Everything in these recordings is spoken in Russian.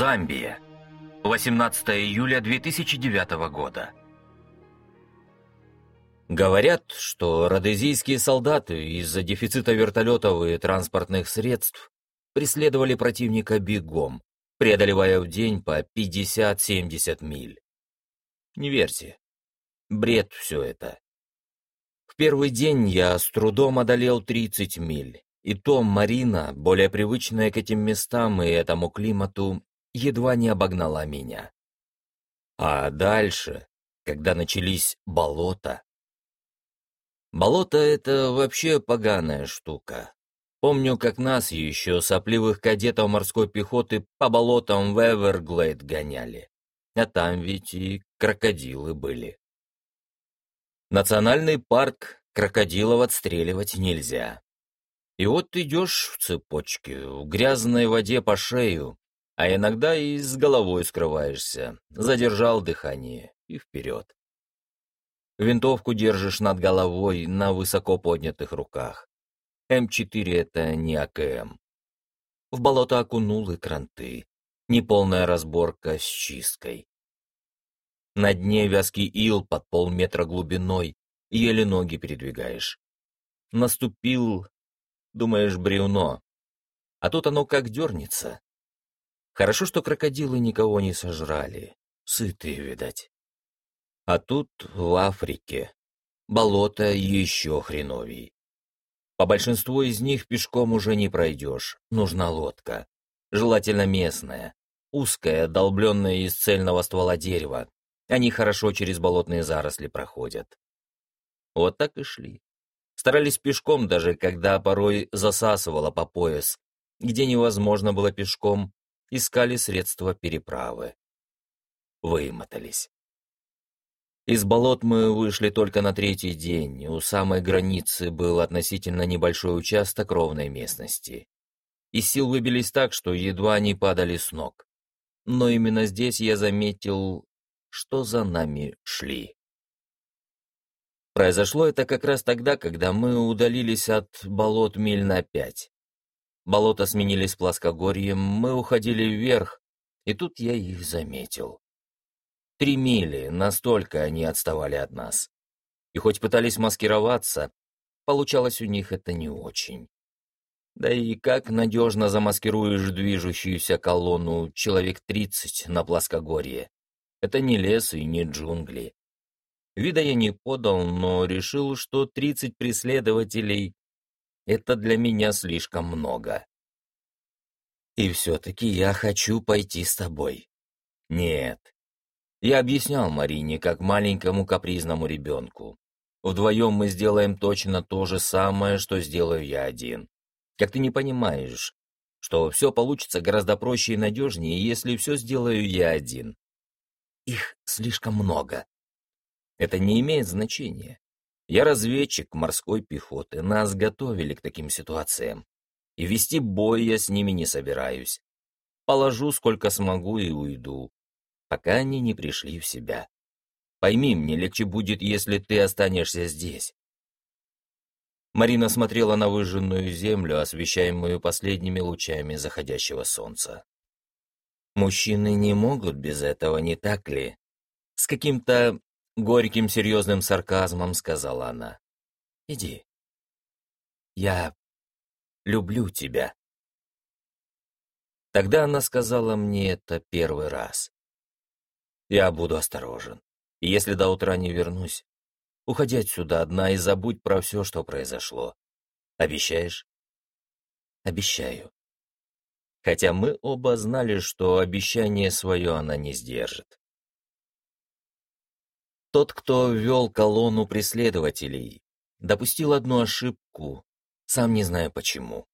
Замбия. 18 июля 2009 года. Говорят, что родезийские солдаты из-за дефицита вертолетов и транспортных средств преследовали противника бегом, преодолевая в день по 50-70 миль. Не верьте. Бред все это. В первый день я с трудом одолел 30 миль, и то Марина, более привычная к этим местам и этому климату, едва не обогнала меня. А дальше, когда начались болота... Болото — это вообще поганая штука. Помню, как нас еще, сопливых кадетов морской пехоты, по болотам в Эверглейд гоняли. А там ведь и крокодилы были. Национальный парк, крокодилов отстреливать нельзя. И вот идешь в цепочке, в грязной воде по шею, а иногда и с головой скрываешься, задержал дыхание и вперед. Винтовку держишь над головой на высоко поднятых руках. М4 — это не АКМ. В болото окунул кранты. Неполная разборка с чисткой. На дне вязкий ил под полметра глубиной, еле ноги передвигаешь. Наступил, думаешь, бревно. А тут оно как дернется. Хорошо, что крокодилы никого не сожрали. Сытые, видать. А тут, в Африке, болото еще хреновей. По большинству из них пешком уже не пройдешь, нужна лодка. Желательно местная, узкая, долбленная из цельного ствола дерева. Они хорошо через болотные заросли проходят. Вот так и шли. Старались пешком даже, когда порой засасывало по пояс. Где невозможно было пешком, искали средства переправы. Вымотались. Из болот мы вышли только на третий день, у самой границы был относительно небольшой участок ровной местности. Из сил выбились так, что едва не падали с ног. Но именно здесь я заметил, что за нами шли. Произошло это как раз тогда, когда мы удалились от болот миль на пять. Болота сменились плоскогорьем, мы уходили вверх, и тут я их заметил. Три мили, настолько они отставали от нас. И хоть пытались маскироваться, получалось у них это не очень. Да и как надежно замаскируешь движущуюся колонну человек тридцать на плоскогорье? Это не лес и не джунгли. Вида я не подал, но решил, что тридцать преследователей — это для меня слишком много. И все-таки я хочу пойти с тобой. Нет, я объяснял Марине, как маленькому капризному ребенку. Вдвоем мы сделаем точно то же самое, что сделаю я один. Как ты не понимаешь, что все получится гораздо проще и надежнее, если все сделаю я один. Их слишком много. Это не имеет значения. Я разведчик морской пехоты, нас готовили к таким ситуациям. И вести бой я с ними не собираюсь. Положу, сколько смогу, и уйду пока они не пришли в себя. Пойми, мне легче будет, если ты останешься здесь. Марина смотрела на выжженную землю, освещаемую последними лучами заходящего солнца. Мужчины не могут без этого, не так ли? С каким-то горьким серьезным сарказмом сказала она. Иди. Я люблю тебя. Тогда она сказала мне это первый раз. Я буду осторожен. Если до утра не вернусь, уходи отсюда одна и забудь про все, что произошло. Обещаешь? Обещаю. Хотя мы оба знали, что обещание свое она не сдержит. Тот, кто вел колонну преследователей, допустил одну ошибку, сам не зная почему.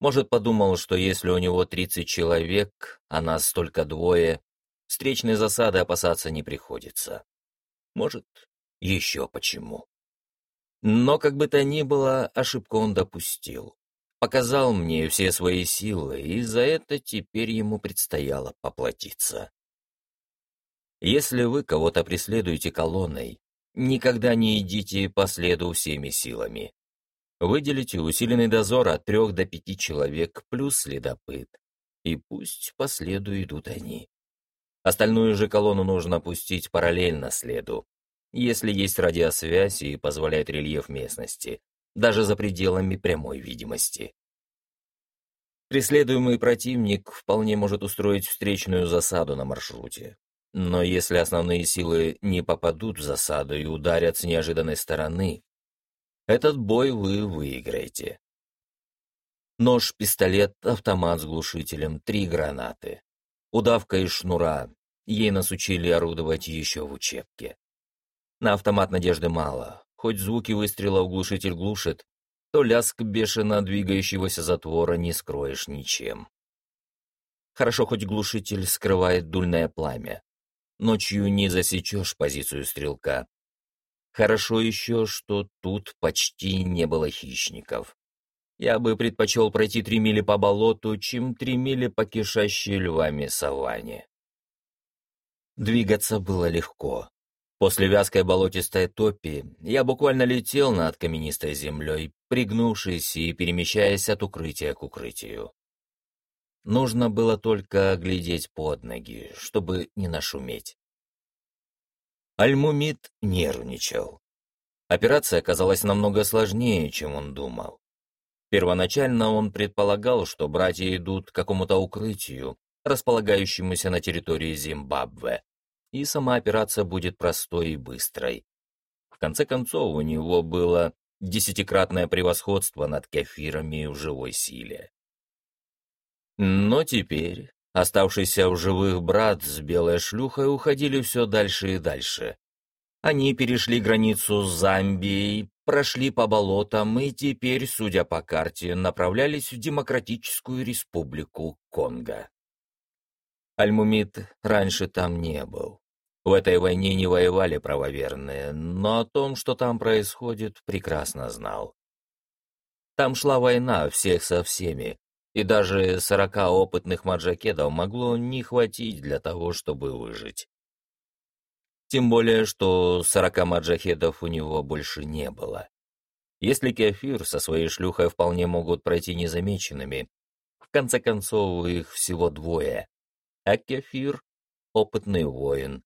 Может, подумал, что если у него 30 человек, а нас только двое, Встречной засады опасаться не приходится. Может, еще почему. Но, как бы то ни было, ошибку он допустил. Показал мне все свои силы, и за это теперь ему предстояло поплатиться. Если вы кого-то преследуете колонной, никогда не идите по следу всеми силами. Выделите усиленный дозор от трех до пяти человек плюс следопыт. и пусть по следу идут они. Остальную же колонну нужно пустить параллельно следу, если есть радиосвязь и позволяет рельеф местности, даже за пределами прямой видимости. Преследуемый противник вполне может устроить встречную засаду на маршруте. Но если основные силы не попадут в засаду и ударят с неожиданной стороны, этот бой вы выиграете. Нож, пистолет, автомат с глушителем, три гранаты. Удавка из шнура. Ей нас учили орудовать еще в учебке. На автомат надежды мало. Хоть звуки выстрела глушитель глушит, то лязг бешено двигающегося затвора не скроешь ничем. Хорошо, хоть глушитель скрывает дульное пламя. Ночью не засечешь позицию стрелка. Хорошо еще, что тут почти не было хищников. Я бы предпочел пройти три мили по болоту, чем три мили по кишащей львами саванне. Двигаться было легко. После вязкой болотистой топи я буквально летел над каменистой землей, пригнувшись и перемещаясь от укрытия к укрытию. Нужно было только глядеть под ноги, чтобы не нашуметь. Альмумид нервничал. Операция оказалась намного сложнее, чем он думал. Первоначально он предполагал, что братья идут к какому-то укрытию, располагающемуся на территории Зимбабве, и сама операция будет простой и быстрой. В конце концов, у него было десятикратное превосходство над кефирами в живой силе. Но теперь оставшийся в живых брат с белой шлюхой уходили все дальше и дальше. Они перешли границу с Замбией, прошли по болотам и теперь, судя по карте, направлялись в Демократическую Республику Конго. Альмумид раньше там не был. В этой войне не воевали правоверные, но о том, что там происходит, прекрасно знал. Там шла война всех со всеми, и даже сорока опытных маджакедов могло не хватить для того, чтобы выжить. Тем более, что сорока маджахедов у него больше не было. Если Кефир со своей шлюхой вполне могут пройти незамеченными, в конце концов их всего двое, а Кефир — опытный воин,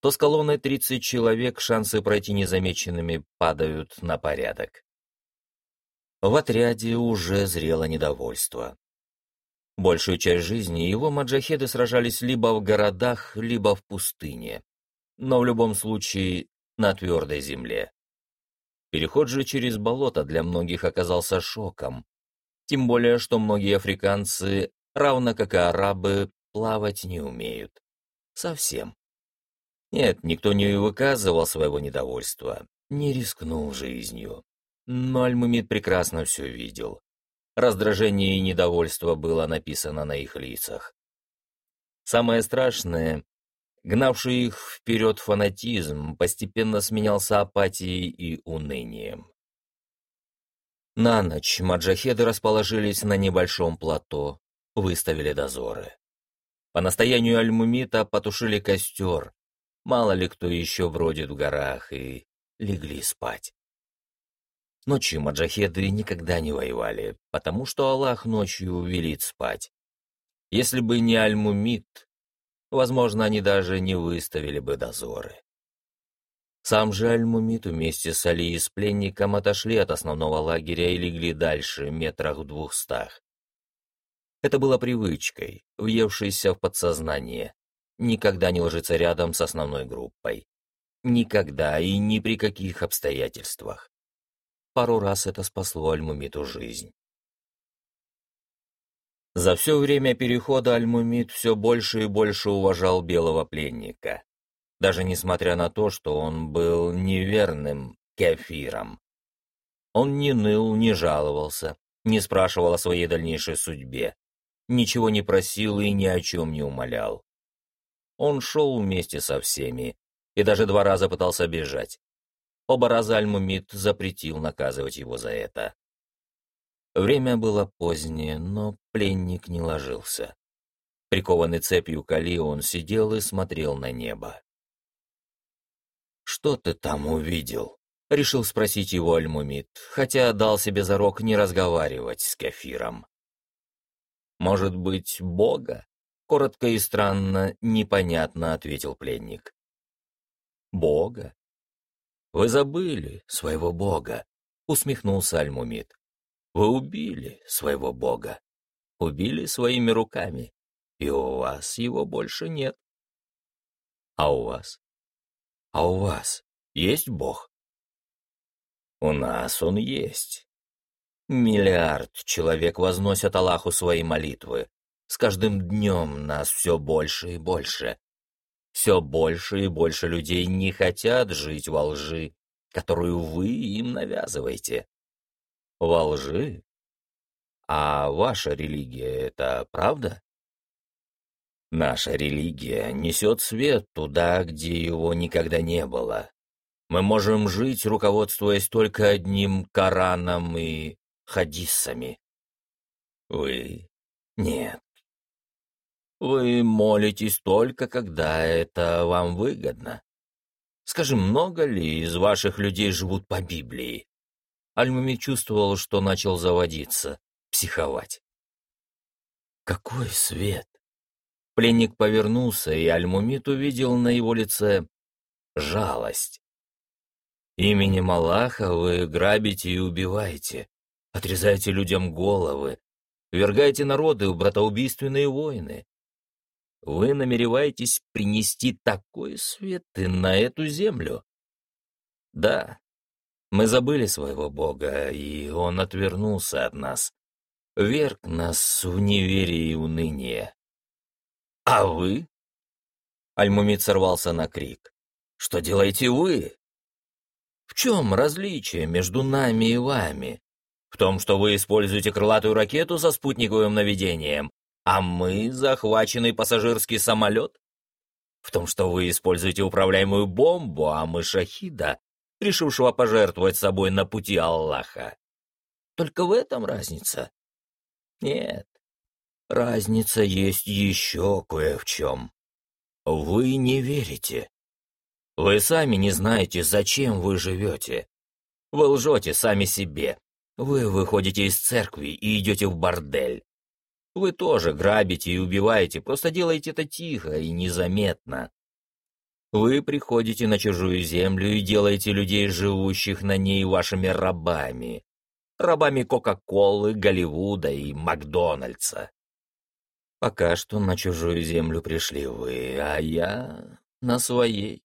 то с колонной 30 человек шансы пройти незамеченными падают на порядок. В отряде уже зрело недовольство. Большую часть жизни его маджахеды сражались либо в городах, либо в пустыне, но в любом случае на твердой земле. Переход же через болото для многих оказался шоком, тем более, что многие африканцы, равно как и арабы, плавать не умеют. Совсем. Нет, никто не выказывал своего недовольства, не рискнул жизнью. Но Альмумид прекрасно все видел. Раздражение и недовольство было написано на их лицах. Самое страшное, гнавший их вперед фанатизм, постепенно сменялся апатией и унынием. На ночь маджахеды расположились на небольшом плато, выставили дозоры. По настоянию Альмумита потушили костер, Мало ли кто еще бродит в горах, и легли спать. Ночью маджахеды никогда не воевали, потому что Аллах ночью велит спать. Если бы не Аль-Мумит, возможно, они даже не выставили бы дозоры. Сам же Аль-Мумит вместе с Али и с пленником отошли от основного лагеря и легли дальше, метрах в двухстах. Это было привычкой, въевшейся в подсознание, никогда не ложится рядом с основной группой. Никогда и ни при каких обстоятельствах. Пару раз это спасло Альмумиту жизнь. За все время перехода Альмумит все больше и больше уважал белого пленника, даже несмотря на то, что он был неверным кефиром. Он не ныл, не жаловался, не спрашивал о своей дальнейшей судьбе, ничего не просил и ни о чем не умолял. Он шел вместе со всеми и даже два раза пытался бежать. Оба раза Альмумид запретил наказывать его за это. Время было позднее, но пленник не ложился. Прикованный цепью Кали, он сидел и смотрел на небо. «Что ты там увидел?» — решил спросить его Альмумид, хотя дал себе зарок не разговаривать с Кефиром. Может быть, Бога? Коротко и странно, непонятно ответил пленник. Бога? Вы забыли своего Бога, усмехнулся Альмумид. Вы убили своего Бога. Убили своими руками, и у вас его больше нет. А у вас? А у вас есть Бог? У нас он есть. Миллиард человек возносят Аллаху свои молитвы. С каждым днем нас все больше и больше. Все больше и больше людей не хотят жить во лжи, которую вы им навязываете. Во лжи? А ваша религия — это правда? Наша религия несет свет туда, где его никогда не было. Мы можем жить, руководствуясь только одним Кораном и хадисами. Вы... Нет. Вы молитесь только, когда это вам выгодно. Скажи, много ли из ваших людей живут по Библии? Альмами чувствовал, что начал заводиться, психовать. Какой свет! Пленник повернулся, и Альмумит увидел на его лице жалость. Именем Аллаха вы грабите и убиваете, отрезаете людям головы, вергаете народы в братоубийственные войны. Вы намереваетесь принести такой свет и на эту землю? Да, мы забыли своего Бога, и Он отвернулся от нас, верг нас в неверие и уныние. А вы? Альмумид сорвался на крик. Что делаете вы? В чем различие между нами и вами? В том, что вы используете крылатую ракету со спутниковым наведением, а мы — захваченный пассажирский самолет? В том, что вы используете управляемую бомбу, а мы — шахида, решившего пожертвовать собой на пути Аллаха? Только в этом разница? Нет, Разница есть еще кое в чем. Вы не верите. Вы сами не знаете, зачем вы живете. Вы лжете сами себе. Вы выходите из церкви и идете в бордель. Вы тоже грабите и убиваете, просто делаете это тихо и незаметно. Вы приходите на чужую землю и делаете людей, живущих на ней, вашими рабами. Рабами Кока-Колы, Голливуда и Макдональдса. Пока что на чужую землю пришли вы, а я на своей.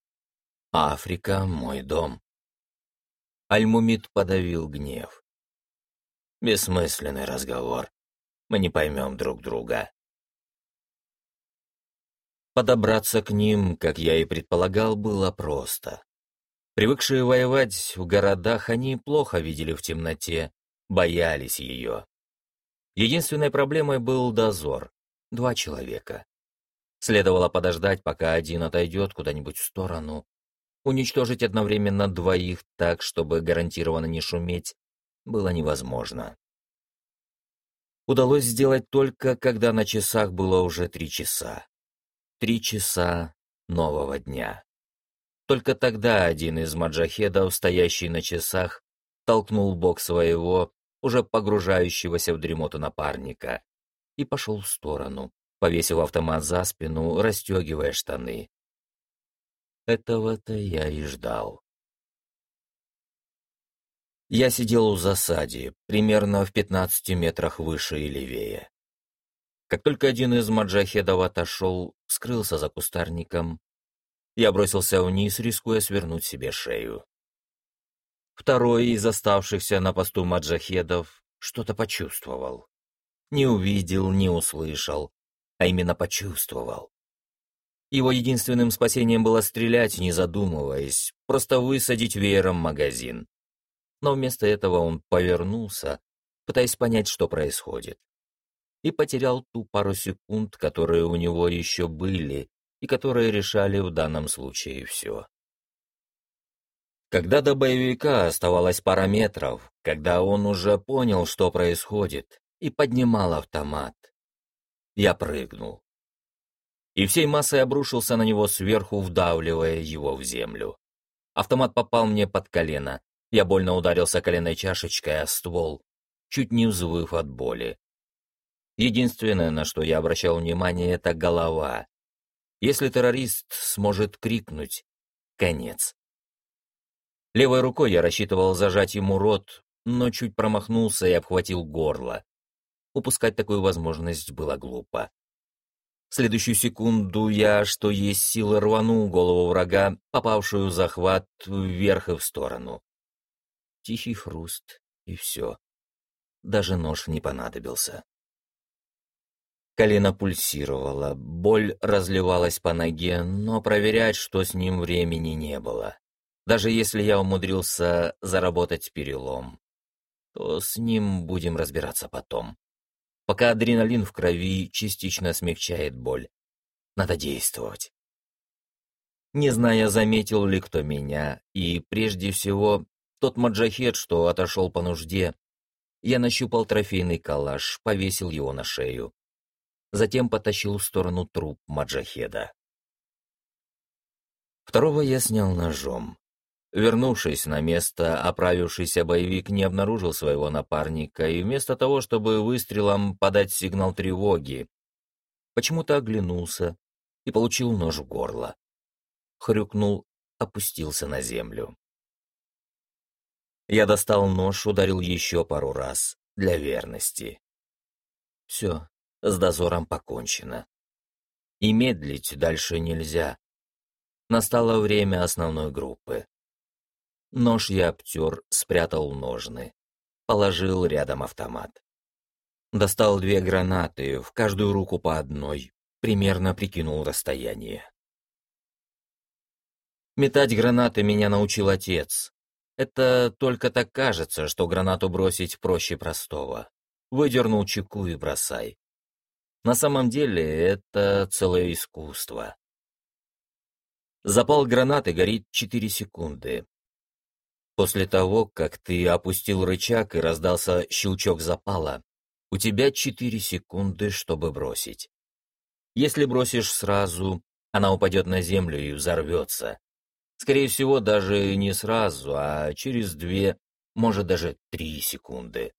Африка — мой дом. Альмумид подавил гнев. Бессмысленный разговор. Мы не поймем друг друга. Подобраться к ним, как я и предполагал, было просто. Привыкшие воевать в городах, они плохо видели в темноте, боялись ее. Единственной проблемой был дозор два человека. Следовало подождать, пока один отойдет куда-нибудь в сторону, уничтожить одновременно двоих так, чтобы гарантированно не шуметь, было невозможно. Удалось сделать только, когда на часах было уже три часа. Три часа нового дня. Только тогда один из маджахедов, стоящий на часах, толкнул бок своего, уже погружающегося в дремоту напарника, и пошел в сторону, повесив автомат за спину, расстегивая штаны. Этого-то я и ждал. Я сидел у засади, примерно в 15 метрах выше и левее. Как только один из маджахедов отошел, скрылся за кустарником, я бросился вниз, рискуя свернуть себе шею. Второй из оставшихся на посту маджахедов что-то почувствовал. Не увидел, не услышал, а именно почувствовал. Его единственным спасением было стрелять, не задумываясь, просто высадить веером магазин. Но вместо этого он повернулся, пытаясь понять, что происходит. И потерял ту пару секунд, которые у него еще были, и которые решали в данном случае все. Когда до боевика оставалось пара метров, когда он уже понял, что происходит, и поднимал автомат. Я прыгнул. И всей массой обрушился на него сверху, вдавливая его в землю. Автомат попал мне под колено. Я больно ударился коленной чашечкой о ствол, чуть не взвыв от боли. Единственное, на что я обращал внимание, это голова. Если террорист сможет крикнуть «Конец!». Левой рукой я рассчитывал зажать ему рот, но чуть промахнулся и обхватил горло. Упускать такую возможность было глупо. В следующую секунду я, что есть силы, рванул голову врага, попавшую в захват вверх и в сторону. Тихий хруст, и все. Даже нож не понадобился. Колено пульсировало, боль разливалась по ноге, но проверять, что с ним времени не было. Даже если я умудрился заработать перелом, то с ним будем разбираться потом. Пока адреналин в крови частично смягчает боль. Надо действовать. Не зная, заметил ли кто меня, и прежде всего тот маджахет, что отошел по нужде, я нащупал трофейный калаш, повесил его на шею затем потащил в сторону труп Маджахеда. Второго я снял ножом. Вернувшись на место, оправившийся боевик не обнаружил своего напарника и вместо того, чтобы выстрелом подать сигнал тревоги, почему-то оглянулся и получил нож в горло. Хрюкнул, опустился на землю. Я достал нож, ударил еще пару раз, для верности. Все, с дозором покончено. И медлить дальше нельзя. Настало время основной группы. Нож я обтер, спрятал ножны. Положил рядом автомат. Достал две гранаты, в каждую руку по одной. Примерно прикинул расстояние. Метать гранаты меня научил отец. Это только так кажется, что гранату бросить проще простого. Выдернул чеку и бросай. На самом деле это целое искусство. Запал гранаты горит 4 секунды. После того, как ты опустил рычаг и раздался щелчок запала, у тебя 4 секунды, чтобы бросить. Если бросишь сразу, она упадет на землю и взорвется. Скорее всего, даже не сразу, а через две, может даже три секунды.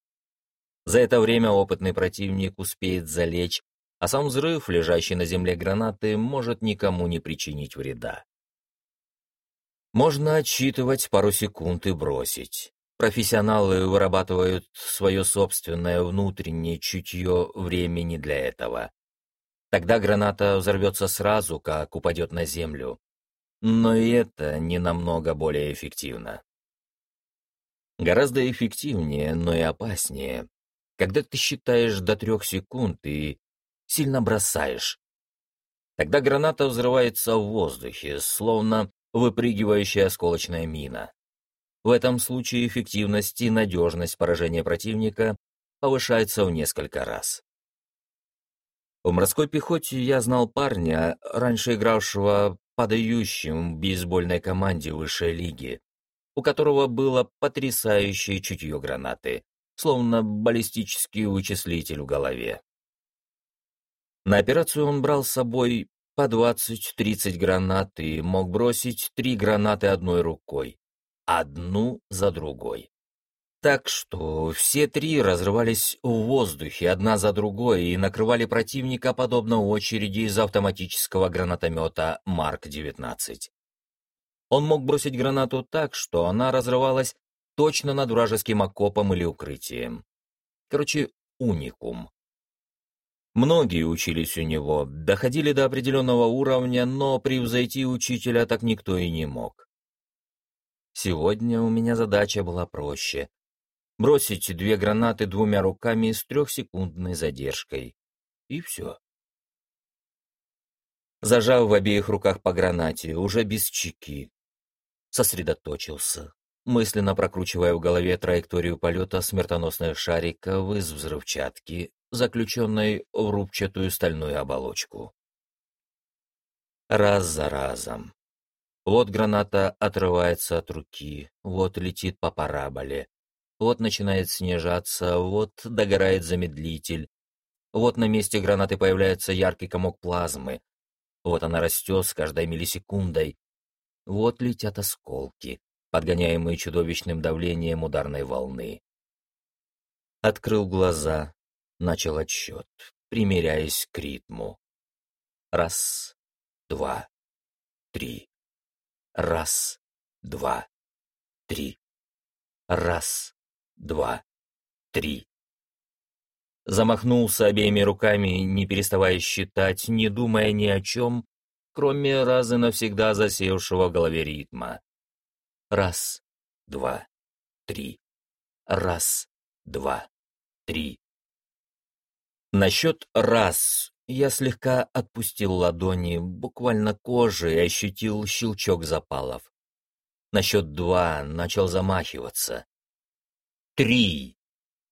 За это время опытный противник успеет залечь а сам взрыв, лежащий на земле гранаты, может никому не причинить вреда. Можно отсчитывать пару секунд и бросить. Профессионалы вырабатывают свое собственное внутреннее чутье времени для этого. Тогда граната взорвется сразу, как упадет на землю. Но и это не намного более эффективно. Гораздо эффективнее, но и опаснее, когда ты считаешь до трех секунд и сильно бросаешь. Тогда граната взрывается в воздухе, словно выпрыгивающая осколочная мина. В этом случае эффективность и надежность поражения противника повышается в несколько раз. В морской пехоте я знал парня, раньше игравшего подающим бейсбольной команде высшей лиги, у которого было потрясающее чутье гранаты, словно баллистический вычислитель в голове. На операцию он брал с собой по 20-30 гранат и мог бросить три гранаты одной рукой, одну за другой. Так что все три разрывались в воздухе одна за другой и накрывали противника подобно очереди из автоматического гранатомета Марк-19. Он мог бросить гранату так, что она разрывалась точно над вражеским окопом или укрытием. Короче, уникум. Многие учились у него, доходили до определенного уровня, но превзойти учителя так никто и не мог. Сегодня у меня задача была проще. Бросить две гранаты двумя руками с трехсекундной задержкой. И все. Зажав в обеих руках по гранате, уже без чеки. Сосредоточился, мысленно прокручивая в голове траекторию полета смертоносных шариков из взрывчатки, заключенной в рубчатую стальную оболочку. Раз за разом. Вот граната отрывается от руки, вот летит по параболе, вот начинает снижаться, вот догорает замедлитель, вот на месте гранаты появляется яркий комок плазмы, вот она растет с каждой миллисекундой, вот летят осколки, подгоняемые чудовищным давлением ударной волны. Открыл глаза, начал отсчет, примеряясь к ритму. Раз, два, три. Раз, два, три. Раз, два, три. Замахнулся обеими руками, не переставая считать, не думая ни о чем, кроме раз и навсегда засевшего в голове ритма. Раз, два, три. Раз, два, три. На счет «раз» я слегка отпустил ладони, буквально кожей и ощутил щелчок запалов. На счет «два» начал замахиваться. «Три!»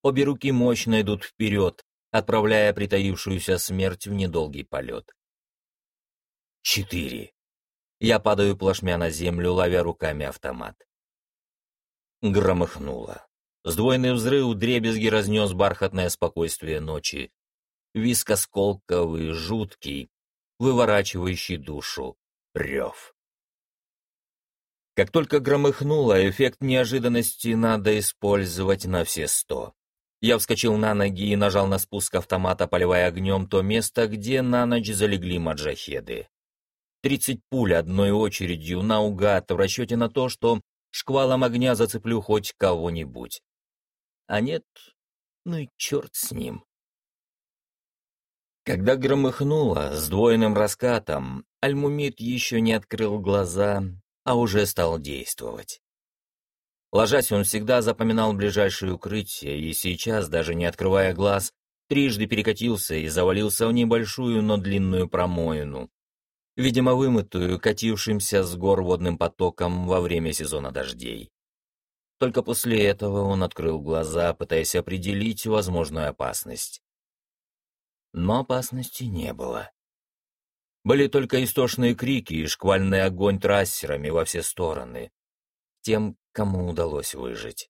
Обе руки мощно идут вперед, отправляя притаившуюся смерть в недолгий полет. «Четыре!» Я падаю плашмя на землю, ловя руками автомат. Громыхнуло. Сдвоенный взрыв дребезги разнес бархатное спокойствие ночи. Виск осколковый, жуткий, выворачивающий душу, рев. Как только громыхнуло, эффект неожиданности надо использовать на все сто. Я вскочил на ноги и нажал на спуск автомата, поливая огнем то место, где на ночь залегли маджахеды. Тридцать пуль одной очередью наугад в расчете на то, что шквалом огня зацеплю хоть кого-нибудь. А нет, ну и черт с ним. Когда громыхнуло с двойным раскатом, Альмумид еще не открыл глаза, а уже стал действовать. Ложась, он всегда запоминал ближайшее укрытие, и сейчас, даже не открывая глаз, трижды перекатился и завалился в небольшую, но длинную промоину, видимо, вымытую, катившимся с гор водным потоком во время сезона дождей. Только после этого он открыл глаза, пытаясь определить возможную опасность. Но опасности не было. Были только истошные крики и шквальный огонь трассерами во все стороны. Тем, кому удалось выжить.